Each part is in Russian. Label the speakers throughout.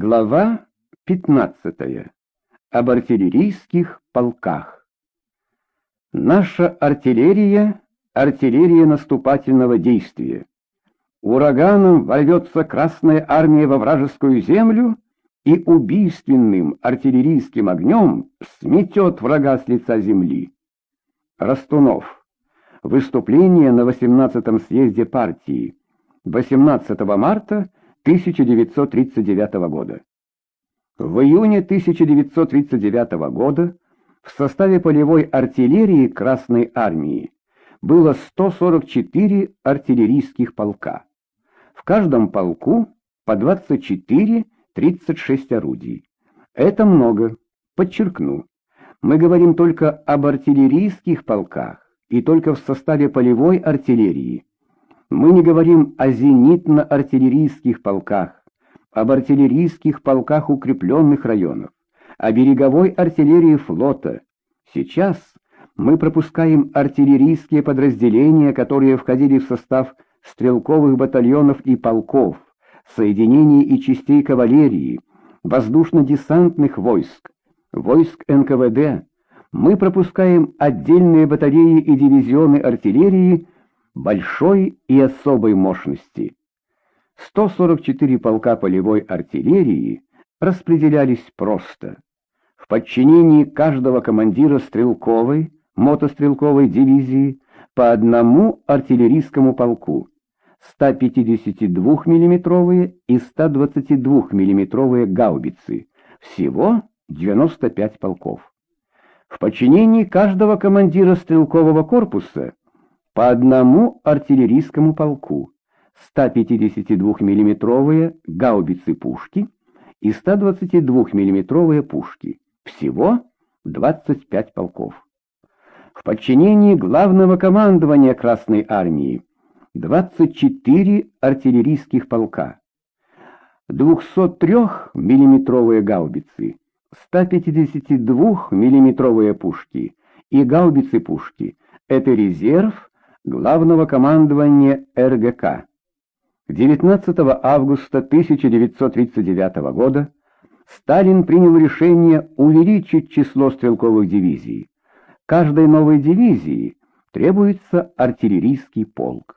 Speaker 1: Глава 15. Об артиллерийских полках. Наша артиллерия — артиллерия наступательного действия. Ураганом ворвется Красная Армия во вражескую землю и убийственным артиллерийским огнем сметет врага с лица земли. Растунов. Выступление на 18-м съезде партии. 18 марта 1939 года. В июне 1939 года в составе полевой артиллерии Красной Армии было 144 артиллерийских полка. В каждом полку по 24-36 орудий. Это много, подчеркну. Мы говорим только об артиллерийских полках и только в составе полевой артиллерии. Мы не говорим о зенитно-артиллерийских полках, об артиллерийских полках укрепленных районов, о береговой артиллерии флота. Сейчас мы пропускаем артиллерийские подразделения, которые входили в состав стрелковых батальонов и полков, соединений и частей кавалерии, воздушно-десантных войск, войск НКВД. Мы пропускаем отдельные батареи и дивизионы артиллерии, большой и особой мощности. 144 полка полевой артиллерии распределялись просто. В подчинении каждого командира стрелковой, мотострелковой дивизии по одному артиллерийскому полку, 152 миллиметровые и 122 миллиметровые гаубицы, всего 95 полков. В подчинении каждого командира стрелкового корпуса по одному артиллерийскому полку, 152 миллиметровые гаубицы-пушки и 122 миллиметровые пушки, всего 25 полков. В подчинении главного командования Красной Армии 24 артиллерийских полка, 203 миллиметровые гаубицы, 152 миллиметровые пушки и гаубицы-пушки — это резерв Главного командования РГК. 19 августа 1939 года Сталин принял решение увеличить число стрелковых дивизий. Каждой новой дивизии требуется артиллерийский полк.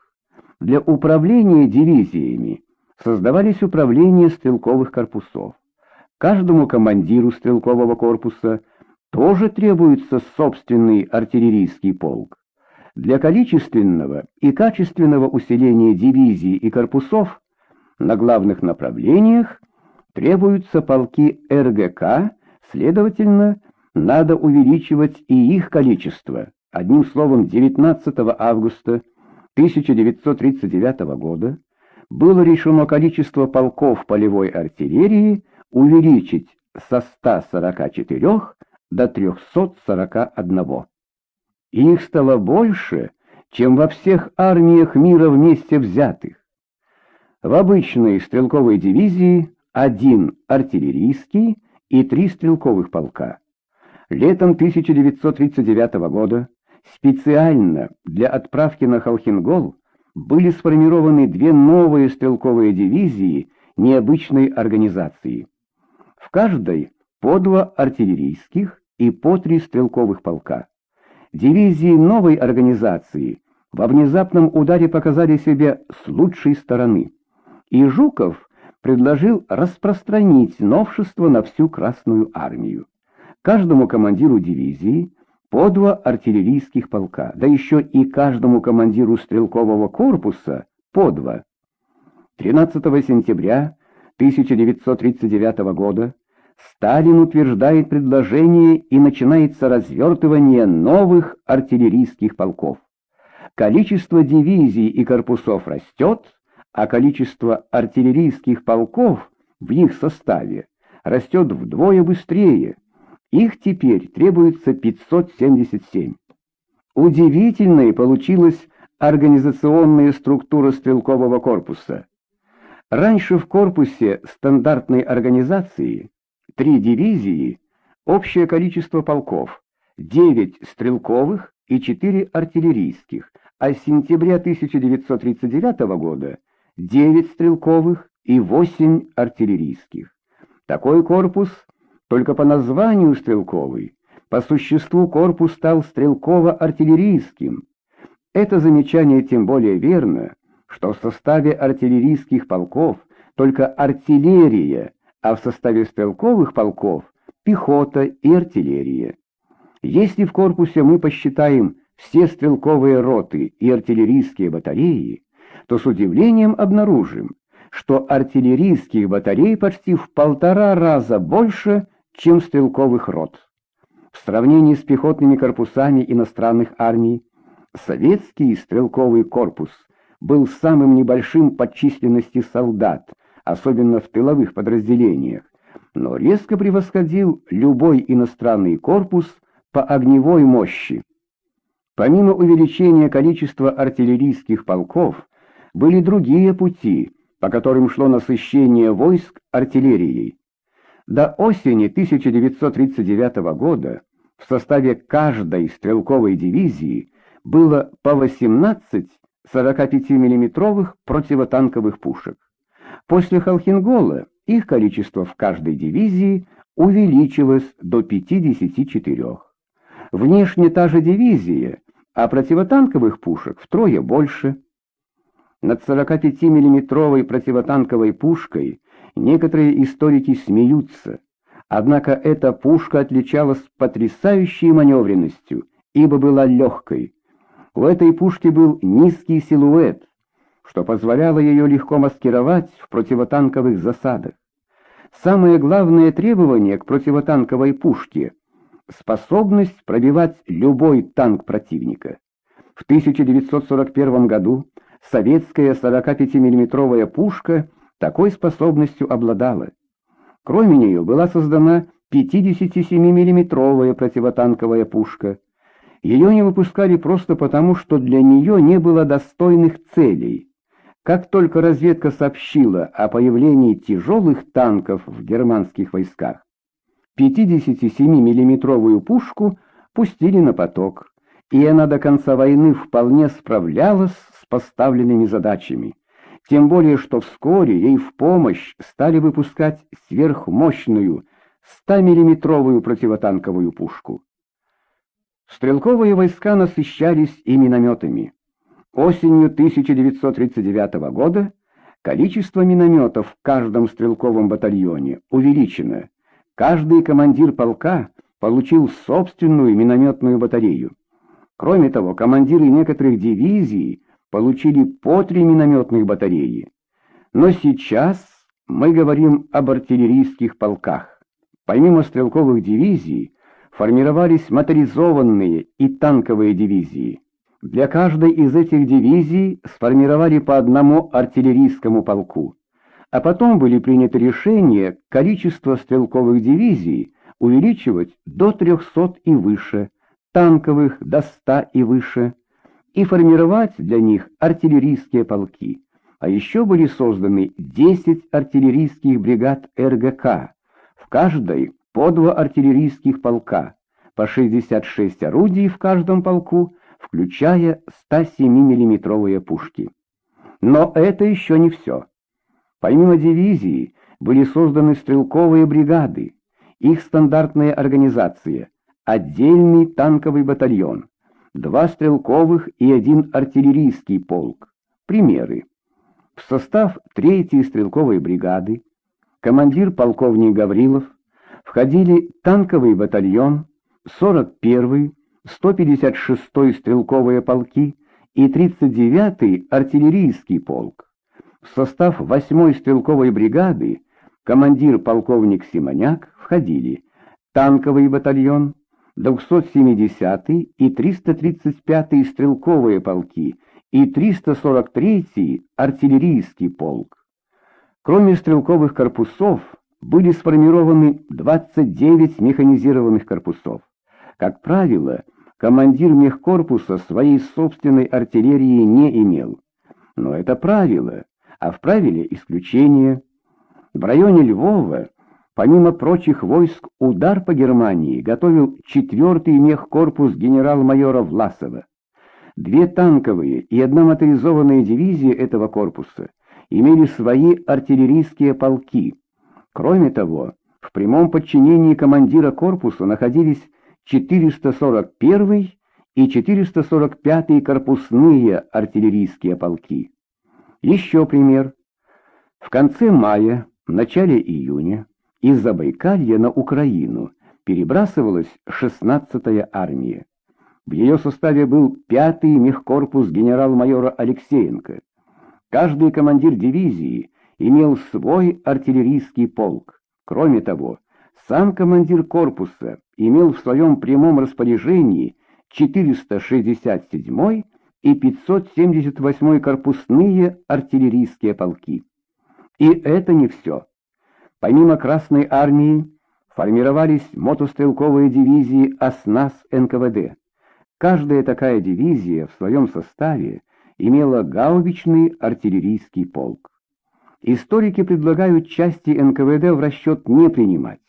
Speaker 1: Для управления дивизиями создавались управления стрелковых корпусов. Каждому командиру стрелкового корпуса тоже требуется собственный артиллерийский полк. Для количественного и качественного усиления дивизий и корпусов на главных направлениях требуются полки РГК, следовательно, надо увеличивать и их количество. Одним словом, 19 августа 1939 года было решено количество полков полевой артиллерии увеличить со 144 до 341. Их стало больше, чем во всех армиях мира вместе взятых. В обычной стрелковой дивизии один артиллерийский и три стрелковых полка. Летом 1939 года специально для отправки на Холхенгол были сформированы две новые стрелковые дивизии необычной организации. В каждой по два артиллерийских и по три стрелковых полка. Дивизии новой организации во внезапном ударе показали себя с лучшей стороны. И Жуков предложил распространить новшество на всю Красную армию. Каждому командиру дивизии по два артиллерийских полка, да еще и каждому командиру стрелкового корпуса по два. 13 сентября 1939 года Сталин утверждает предложение и начинается развертывание новых артиллерийских полков. Количество дивизий и корпусов растет, а количество артиллерийских полков в их составе растет вдвое быстрее. Их теперь требуется 577. Удивительной получилась организационная структура стрелкового корпуса. Раньше в корпусе стандартной организации три дивизии, общее количество полков, 9 стрелковых и 4 артиллерийских, а с сентября 1939 года 9 стрелковых и 8 артиллерийских. Такой корпус только по названию стрелковый, по существу корпус стал стрелково-артиллерийским. Это замечание тем более верно, что в составе артиллерийских полков только артиллерия, а в составе стрелковых полков пехота и артиллерия. Если в корпусе мы посчитаем все стрелковые роты и артиллерийские батареи, то с удивлением обнаружим, что артиллерийских батарей почти в полтора раза больше, чем стрелковых рот. В сравнении с пехотными корпусами иностранных армий, советский стрелковый корпус был самым небольшим по численности солдат, особенно в тыловых подразделениях, но резко превосходил любой иностранный корпус по огневой мощи. Помимо увеличения количества артиллерийских полков, были другие пути, по которым шло насыщение войск артиллерией. До осени 1939 года в составе каждой стрелковой дивизии было по 18 45 миллиметровых противотанковых пушек. После Халхингола их количество в каждой дивизии увеличилось до 54. Внешне та же дивизия, а противотанковых пушек втрое больше. Над 45 миллиметровой противотанковой пушкой некоторые историки смеются, однако эта пушка отличалась потрясающей маневренностью, ибо была легкой. У этой пушки был низкий силуэт, что позволяло ее легко маскировать в противотанковых засадах. Самое главное требование к противотанковой пушке — способность пробивать любой танк противника. В 1941 году советская 45 миллиметровая пушка такой способностью обладала. Кроме нее была создана 57 миллиметровая противотанковая пушка. Ее не выпускали просто потому, что для нее не было достойных целей. Как только разведка сообщила о появлении тяжелых танков в германских войсках, 57 миллиметровую пушку пустили на поток, и она до конца войны вполне справлялась с поставленными задачами. Тем более, что вскоре ей в помощь стали выпускать сверхмощную 100-миллиметровую противотанковую пушку. Стрелковые войска насыщались и минометами. Осенью 1939 года количество минометов в каждом стрелковом батальоне увеличено. Каждый командир полка получил собственную минометную батарею. Кроме того, командиры некоторых дивизий получили по три минометных батареи. Но сейчас мы говорим об артиллерийских полках. Помимо стрелковых дивизий формировались моторизованные и танковые дивизии. Для каждой из этих дивизий сформировали по одному артиллерийскому полку, а потом были приняты решения количество стрелковых дивизий увеличивать до 300 и выше, танковых до 100 и выше, и формировать для них артиллерийские полки. А еще были созданы 10 артиллерийских бригад РГК, в каждой по два артиллерийских полка, по 66 орудий в каждом полку, включая 107 миллиметровые пушки. Но это еще не все. Помимо дивизии были созданы стрелковые бригады, их стандартная организация, отдельный танковый батальон, два стрелковых и один артиллерийский полк. Примеры. В состав третьей стрелковой бригады командир полковник Гаврилов входили танковый батальон, 41-й, 156-й стрелковые полки и 39-й артиллерийский полк. В состав 8-й стрелковой бригады командир полковник Симоняк входили танковый батальон, 270-й и 335-й стрелковые полки и 343-й артиллерийский полк. Кроме стрелковых корпусов, были сформированы 29 механизированных корпусов. Как правило, командир мехкорпуса своей собственной артиллерии не имел. Но это правило, а в правиле исключение. В районе Львова, помимо прочих войск, удар по Германии готовил 4-й мехкорпус генерал-майора Власова. Две танковые и одна моторизованная дивизия этого корпуса имели свои артиллерийские полки. Кроме того, в прямом подчинении командира корпуса находились 441 и 445 корпусные артиллерийские полки. Еще пример. В конце мая, в начале июня из Забайкалья на Украину перебрасывалась 16-я армия. В ее составе был 5-й мехкорпус генерал-майора Алексеенко. Каждый командир дивизии имел свой артиллерийский полк. Кроме того, сам командир корпуса имел в своем прямом распоряжении 467 и 578 корпусные артиллерийские полки. И это не все. Помимо Красной армии формировались мотострелковые дивизии ОСНАС НКВД. Каждая такая дивизия в своем составе имела гаубичный артиллерийский полк. Историки предлагают части НКВД в расчет не принимать,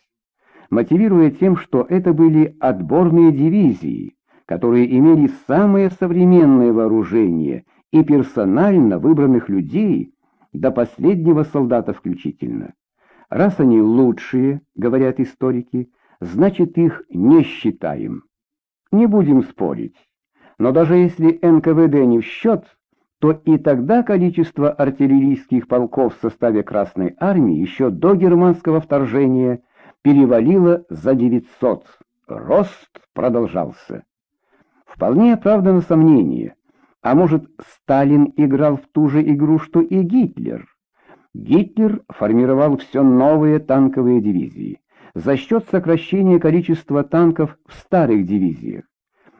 Speaker 1: мотивируя тем, что это были отборные дивизии, которые имели самое современное вооружение и персонально выбранных людей до последнего солдата включительно. Раз они лучшие, говорят историки, значит их не считаем. Не будем спорить. Но даже если НКВД не в счет, то и тогда количество артиллерийских полков в составе Красной Армии еще до германского вторжения перевалило за 900. Рост продолжался. Вполне оправдано сомнение. А может, Сталин играл в ту же игру, что и Гитлер? Гитлер формировал все новые танковые дивизии за счет сокращения количества танков в старых дивизиях.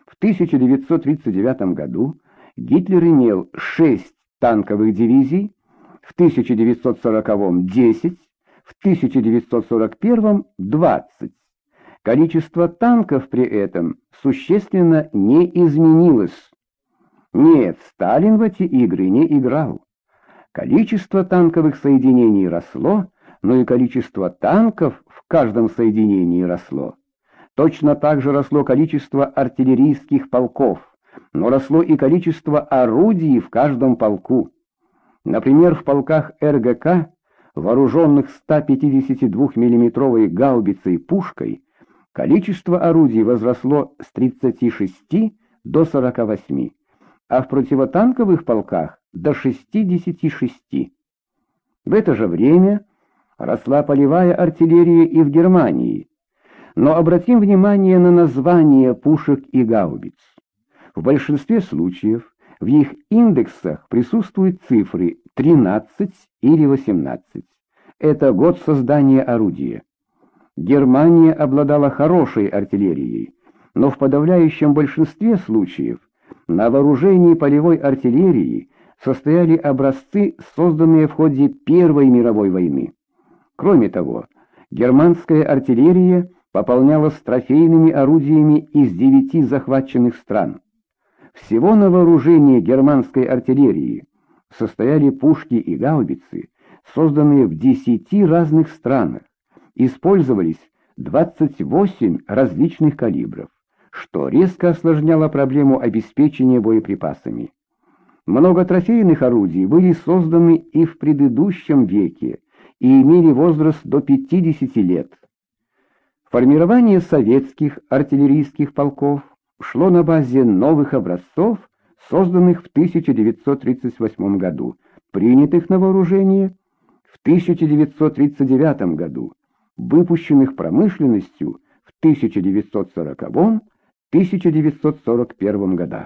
Speaker 1: В 1939 году Гитлер имел 6 танковых дивизий, в 1940 – 10, в 1941 – 20. Количество танков при этом существенно не изменилось. Нет, Сталин в эти игры не играл. Количество танковых соединений росло, но и количество танков в каждом соединении росло. Точно так же росло количество артиллерийских полков, но росло и количество орудий в каждом полку. Например, в полках РГК, вооруженных 152 миллиметровой гаубицей пушкой, количество орудий возросло с 36 до 48, а в противотанковых полках до 66. В это же время росла полевая артиллерия и в Германии. Но обратим внимание на названия пушек и гаубиц. В большинстве случаев в их индексах присутствуют цифры 13 или 18. Это год создания орудия. Германия обладала хорошей артиллерией, но в подавляющем большинстве случаев на вооружении полевой артиллерии состояли образцы, созданные в ходе Первой мировой войны. Кроме того, германская артиллерия пополнялась трофейными орудиями из девяти захваченных стран. Всего на вооружении германской артиллерии состояли пушки и гаубицы, созданные в десяти разных странах. Использовались 28 различных калибров, что резко осложняло проблему обеспечения боеприпасами. Много трофейных орудий были созданы и в предыдущем веке и имели возраст до 50 лет. Формирование советских артиллерийских полков шло на базе новых образцов, созданных в 1938 году, принятых на вооружение в 1939 году, выпущенных промышленностью в 1940-1941 годах.